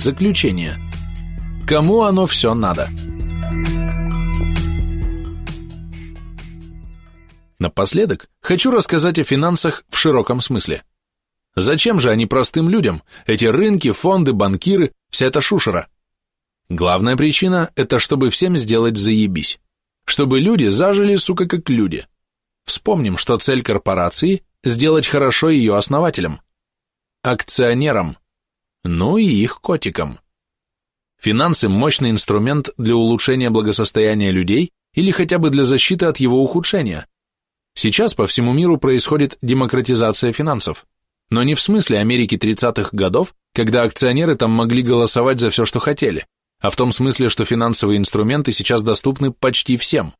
Заключение. Кому оно все надо? Напоследок хочу рассказать о финансах в широком смысле. Зачем же они простым людям, эти рынки, фонды, банкиры, вся эта шушера? Главная причина – это чтобы всем сделать заебись. Чтобы люди зажили, сука, как люди. Вспомним, что цель корпорации – сделать хорошо ее основателям, акционерам, ну и их котикам. Финансы – мощный инструмент для улучшения благосостояния людей или хотя бы для защиты от его ухудшения. Сейчас по всему миру происходит демократизация финансов, но не в смысле Америки 30-х годов, когда акционеры там могли голосовать за все, что хотели, а в том смысле, что финансовые инструменты сейчас доступны почти всем.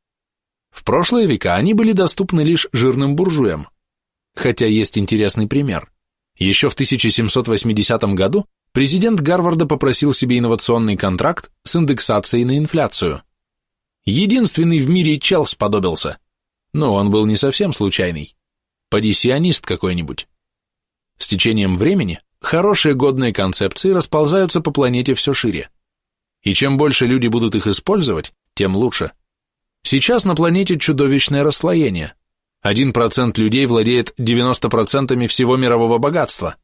В прошлые века они были доступны лишь жирным буржуям. Хотя есть интересный пример. Еще в 1780 году президент Гарварда попросил себе инновационный контракт с индексацией на инфляцию. Единственный в мире чел сподобился. Но он был не совсем случайный. Падисионист какой-нибудь. С течением времени хорошие годные концепции расползаются по планете все шире. И чем больше люди будут их использовать, тем лучше. Сейчас на планете чудовищное расслоение. 1% людей владеет 90% всего мирового богатства.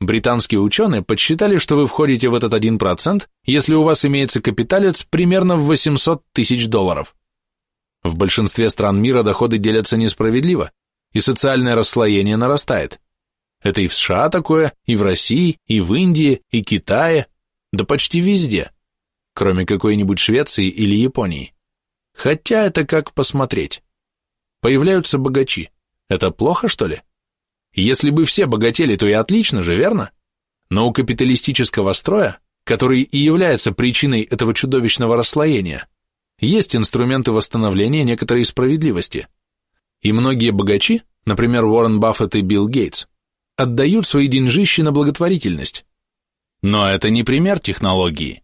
Британские ученые подсчитали, что вы входите в этот 1%, если у вас имеется капиталец примерно в 800 тысяч долларов. В большинстве стран мира доходы делятся несправедливо, и социальное расслоение нарастает. Это и в США такое, и в России, и в Индии, и Китае, да почти везде, кроме какой-нибудь Швеции или Японии. Хотя это как посмотреть. Появляются богачи. Это плохо, что ли? Если бы все богатели, то и отлично же, верно? Но у капиталистического строя, который и является причиной этого чудовищного расслоения, есть инструменты восстановления некоторой справедливости. И многие богачи, например, Уоррен Баффет и Билл Гейтс, отдают свои деньжищи на благотворительность. Но это не пример технологии.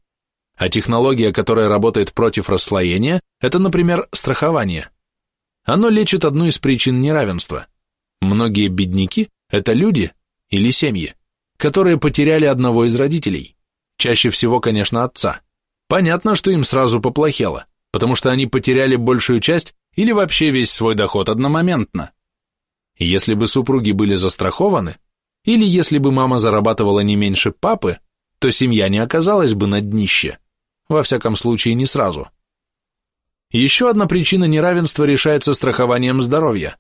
А технология, которая работает против расслоения, это, например, страхование. Оно лечит одну из причин неравенства. Многие бедняки – это люди или семьи, которые потеряли одного из родителей. Чаще всего, конечно, отца. Понятно, что им сразу поплохело, потому что они потеряли большую часть или вообще весь свой доход одномоментно. Если бы супруги были застрахованы, или если бы мама зарабатывала не меньше папы, то семья не оказалась бы на днище. Во всяком случае, не сразу. Еще одна причина неравенства решается страхованием здоровья.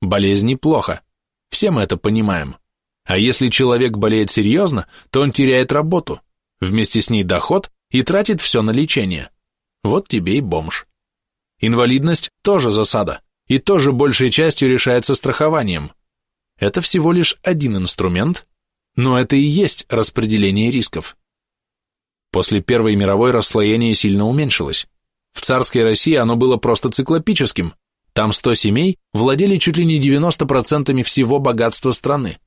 Болезни плохо. Все мы это понимаем. А если человек болеет серьезно, то он теряет работу, вместе с ней доход и тратит все на лечение. Вот тебе и бомж. Инвалидность тоже засада, и тоже большей частью решается страхованием. Это всего лишь один инструмент, но это и есть распределение рисков. После Первой мировой расслоение сильно уменьшилось. В царской России оно было просто циклопическим. Там 100 семей владели чуть ли не 90% всего богатства страны.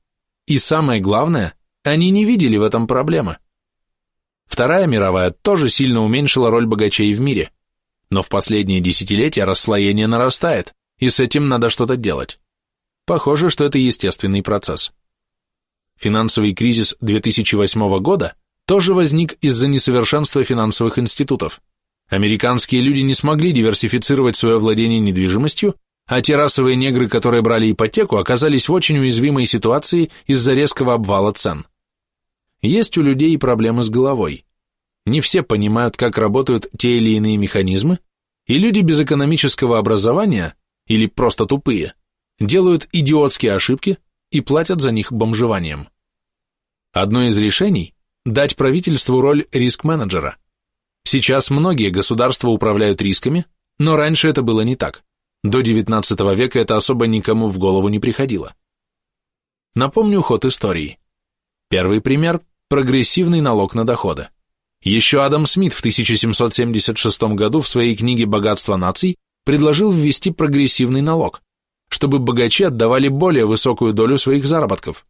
И самое главное, они не видели в этом проблемы. Вторая мировая тоже сильно уменьшила роль богачей в мире. Но в последние десятилетия расслоение нарастает, и с этим надо что-то делать. Похоже, что это естественный процесс. Финансовый кризис 2008 года – тоже возник из-за несовершенства финансовых институтов. Американские люди не смогли диверсифицировать свое владение недвижимостью, а те расовые негры, которые брали ипотеку, оказались в очень уязвимой ситуации из-за резкого обвала цен. Есть у людей и проблемы с головой. Не все понимают, как работают те или иные механизмы, и люди без экономического образования, или просто тупые, делают идиотские ошибки и платят за них бомжеванием. Одно из решений дать правительству роль риск-менеджера. Сейчас многие государства управляют рисками, но раньше это было не так. До XIX века это особо никому в голову не приходило. Напомню ход истории. Первый пример – прогрессивный налог на доходы. Еще Адам Смит в 1776 году в своей книге «Богатство наций» предложил ввести прогрессивный налог, чтобы богачи отдавали более высокую долю своих заработков.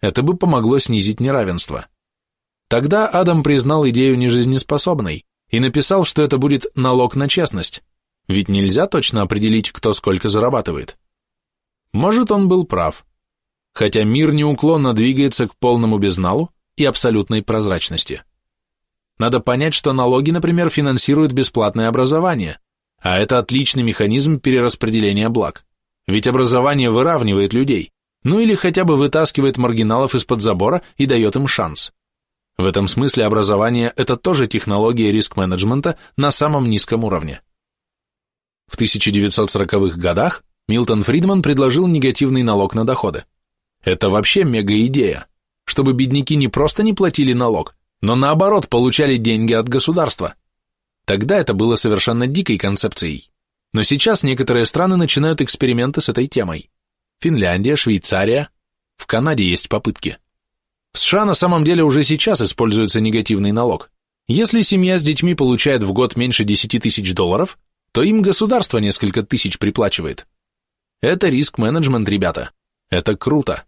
Это бы помогло снизить неравенство. Тогда Адам признал идею нежизнеспособной и написал, что это будет налог на честность, ведь нельзя точно определить, кто сколько зарабатывает. Может, он был прав, хотя мир неуклонно двигается к полному безналу и абсолютной прозрачности. надо понять, что налоги, например, финансируют бесплатное образование, а это отличный механизм перераспределения благ. Ведь образование выравнивает людей, ну или хотя бы вытаскивает маргиналов из-под забора и дает им шанс. В этом смысле образование – это тоже технология риск-менеджмента на самом низком уровне. В 1940-х годах Милтон Фридман предложил негативный налог на доходы. Это вообще мега-идея, чтобы бедняки не просто не платили налог, но наоборот получали деньги от государства. Тогда это было совершенно дикой концепцией. Но сейчас некоторые страны начинают эксперименты с этой темой. Финляндия, Швейцария. В Канаде есть попытки. В США на самом деле уже сейчас используется негативный налог. Если семья с детьми получает в год меньше 10 тысяч долларов, то им государство несколько тысяч приплачивает. Это риск-менеджмент, ребята. Это круто.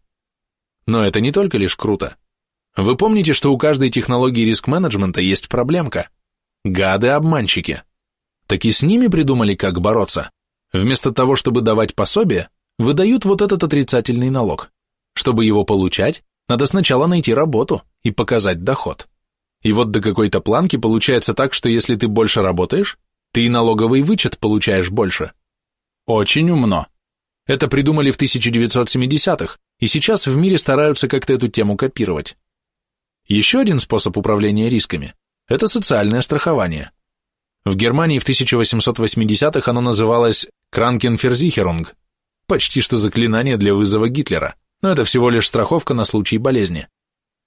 Но это не только лишь круто. Вы помните, что у каждой технологии риск-менеджмента есть проблемка. Гады-обманщики. Так и с ними придумали, как бороться. Вместо того, чтобы давать пособие, выдают вот этот отрицательный налог. Чтобы его получать, надо сначала найти работу и показать доход. И вот до какой-то планки получается так, что если ты больше работаешь, ты и налоговый вычет получаешь больше. Очень умно. Это придумали в 1970-х, и сейчас в мире стараются как-то эту тему копировать. Еще один способ управления рисками – это социальное страхование. В Германии в 1880-х оно называлось Кранкенферзихерунг, почти что заклинание для вызова Гитлера но это всего лишь страховка на случай болезни.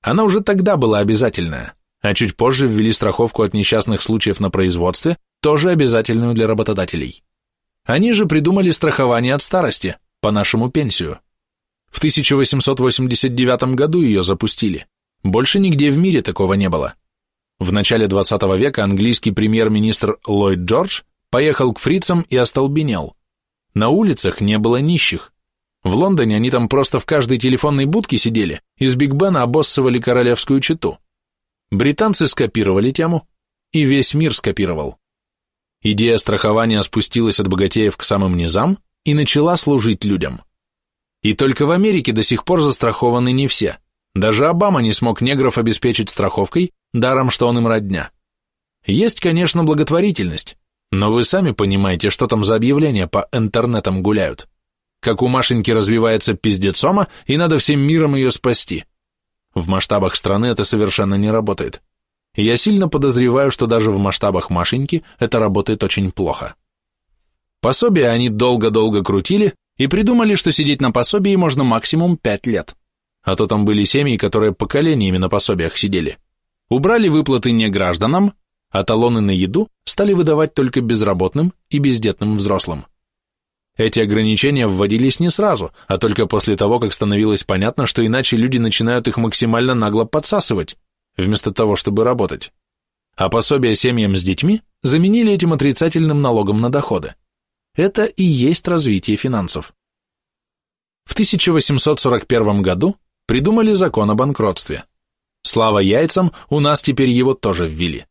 Она уже тогда была обязательная, а чуть позже ввели страховку от несчастных случаев на производстве, тоже обязательную для работодателей. Они же придумали страхование от старости, по-нашему пенсию. В 1889 году ее запустили. Больше нигде в мире такого не было. В начале 20 века английский премьер-министр Ллойд Джордж поехал к фрицам и остолбенел. На улицах не было нищих, в Лондоне они там просто в каждой телефонной будке сидели, из Биг Бена обоссывали королевскую чету. Британцы скопировали тему, и весь мир скопировал. Идея страхования спустилась от богатеев к самым низам и начала служить людям. И только в Америке до сих пор застрахованы не все. Даже Обама не смог негров обеспечить страховкой, даром, что он им родня. Есть, конечно, благотворительность, но вы сами понимаете, что там за объявления по интернетам гуляют как у Машеньки развивается пиздецома, и надо всем миром ее спасти. В масштабах страны это совершенно не работает. И я сильно подозреваю, что даже в масштабах Машеньки это работает очень плохо. Пособие они долго-долго крутили и придумали, что сидеть на пособии можно максимум 5 лет. А то там были семьи, которые поколениями на пособиях сидели. Убрали выплаты не гражданам, а талоны на еду стали выдавать только безработным и бездетным взрослым. Эти ограничения вводились не сразу, а только после того, как становилось понятно, что иначе люди начинают их максимально нагло подсасывать, вместо того, чтобы работать. А пособия семьям с детьми заменили этим отрицательным налогом на доходы. Это и есть развитие финансов. В 1841 году придумали закон о банкротстве. Слава яйцам, у нас теперь его тоже ввели.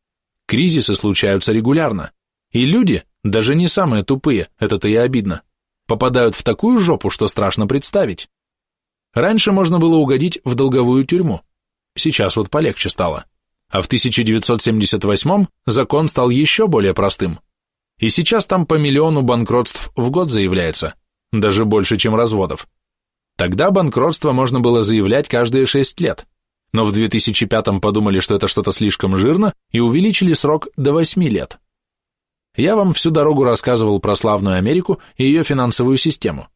Кризисы случаются регулярно, и люди, даже не самые тупые, это-то и обидно, попадают в такую жопу, что страшно представить. Раньше можно было угодить в долговую тюрьму, сейчас вот полегче стало. А в 1978 закон стал еще более простым. И сейчас там по миллиону банкротств в год заявляется, даже больше, чем разводов. Тогда банкротство можно было заявлять каждые 6 лет, но в 2005 подумали, что это что-то слишком жирно и увеличили срок до 8 лет. Я вам всю дорогу рассказывал про славную Америку и ее финансовую систему.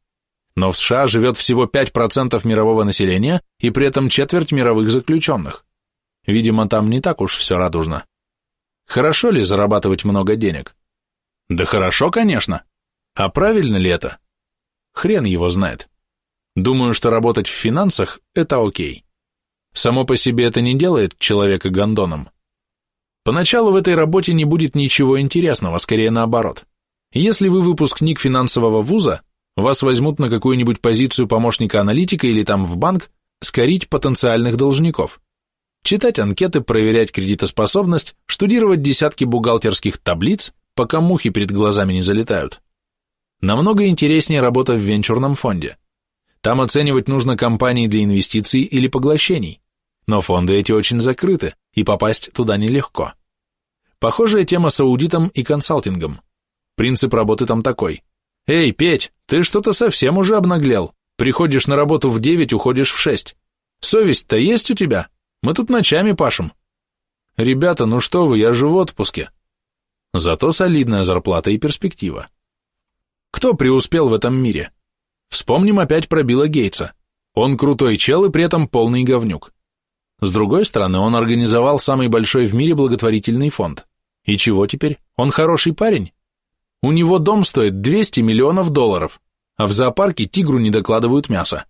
Но в США живет всего 5% мирового населения и при этом четверть мировых заключенных. Видимо, там не так уж все радужно. Хорошо ли зарабатывать много денег? Да хорошо, конечно. А правильно ли это? Хрен его знает. Думаю, что работать в финансах – это окей. Само по себе это не делает человека гондоном. Поначалу в этой работе не будет ничего интересного, скорее наоборот. Если вы выпускник финансового вуза, вас возьмут на какую-нибудь позицию помощника-аналитика или там в банк скорить потенциальных должников. Читать анкеты, проверять кредитоспособность, штудировать десятки бухгалтерских таблиц, пока мухи перед глазами не залетают. Намного интереснее работа в венчурном фонде. Там оценивать нужно компании для инвестиций или поглощений, но фонды эти очень закрыты, и попасть туда нелегко. Похожая тема с аудитом и консалтингом. Принцип работы там такой. «Эй, Петь, ты что-то совсем уже обнаглел. Приходишь на работу в девять, уходишь в шесть. Совесть-то есть у тебя? Мы тут ночами пашем». «Ребята, ну что вы, я же в отпуске». Зато солидная зарплата и перспектива. Кто преуспел в этом мире? Вспомним опять про Билла Гейтса. Он крутой чел и при этом полный говнюк. С другой стороны, он организовал самый большой в мире благотворительный фонд. И чего теперь? Он хороший парень? У него дом стоит 200 миллионов долларов, а в зоопарке тигру не докладывают мясо.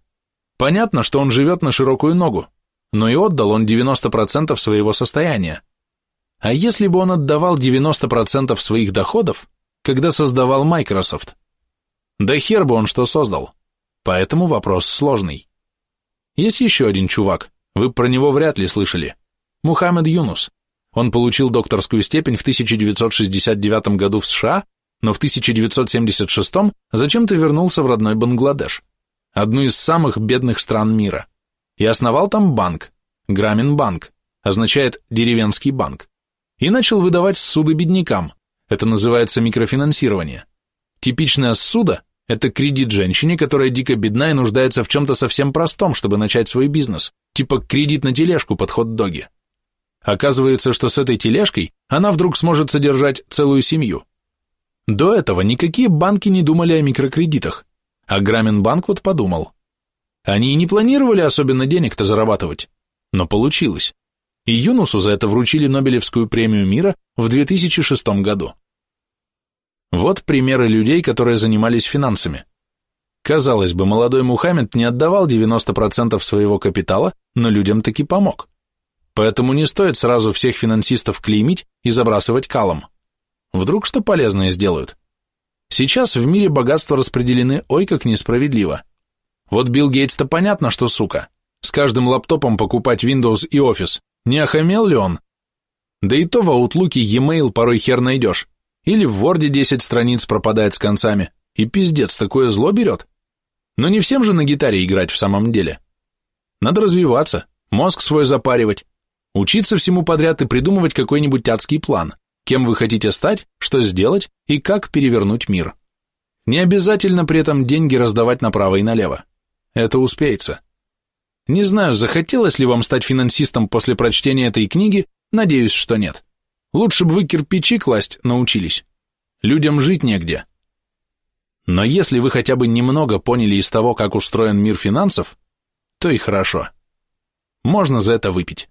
Понятно, что он живет на широкую ногу, но и отдал он 90% своего состояния. А если бы он отдавал 90% своих доходов, когда создавал Microsoft? Да хер бы он что создал. Поэтому вопрос сложный. Есть еще один чувак, вы про него вряд ли слышали. Мухаммед Юнус. Он получил докторскую степень в 1969 году в США, но в 1976 зачем-то вернулся в родной Бангладеш, одну из самых бедных стран мира, и основал там банк, Грамин банк, означает деревенский банк, и начал выдавать суды беднякам, это называется микрофинансирование. Типичная ссуда – это кредит женщине, которая дико бедна и нуждается в чем-то совсем простом, чтобы начать свой бизнес, типа кредит на тележку под хот-доги. Оказывается, что с этой тележкой она вдруг сможет содержать целую семью. До этого никакие банки не думали о микрокредитах, а Граминбанк вот подумал. Они и не планировали особенно денег-то зарабатывать, но получилось. И Юнусу за это вручили Нобелевскую премию мира в 2006 году. Вот примеры людей, которые занимались финансами. Казалось бы, молодой Мухаммед не отдавал 90% своего капитала, но людям таки помог. Поэтому не стоит сразу всех финансистов клеймить и забрасывать калом. Вдруг что полезное сделают. Сейчас в мире богатства распределены ой как несправедливо. Вот Билл Гейтс-то понятно, что сука. С каждым лаптопом покупать Windows и Office. Не охамел ли он? Да и то в Outlook e-mail порой хер найдешь. Или в Word 10 страниц пропадает с концами. И пиздец, такое зло берет. Но не всем же на гитаре играть в самом деле. Надо развиваться, мозг свой запаривать, учиться всему подряд и придумывать какой-нибудь адский план, кем вы хотите стать, что сделать и как перевернуть мир. Не обязательно при этом деньги раздавать направо и налево. Это успеется. Не знаю, захотелось ли вам стать финансистом после прочтения этой книги, надеюсь, что нет. Лучше бы вы кирпичи класть научились. Людям жить негде. Но если вы хотя бы немного поняли из того, как устроен мир финансов, то и хорошо. Можно за это выпить.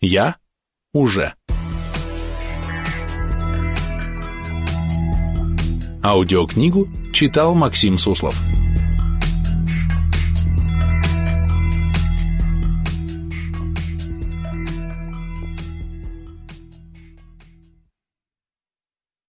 Я уже. Аудиокнигу читал Максим Суслов.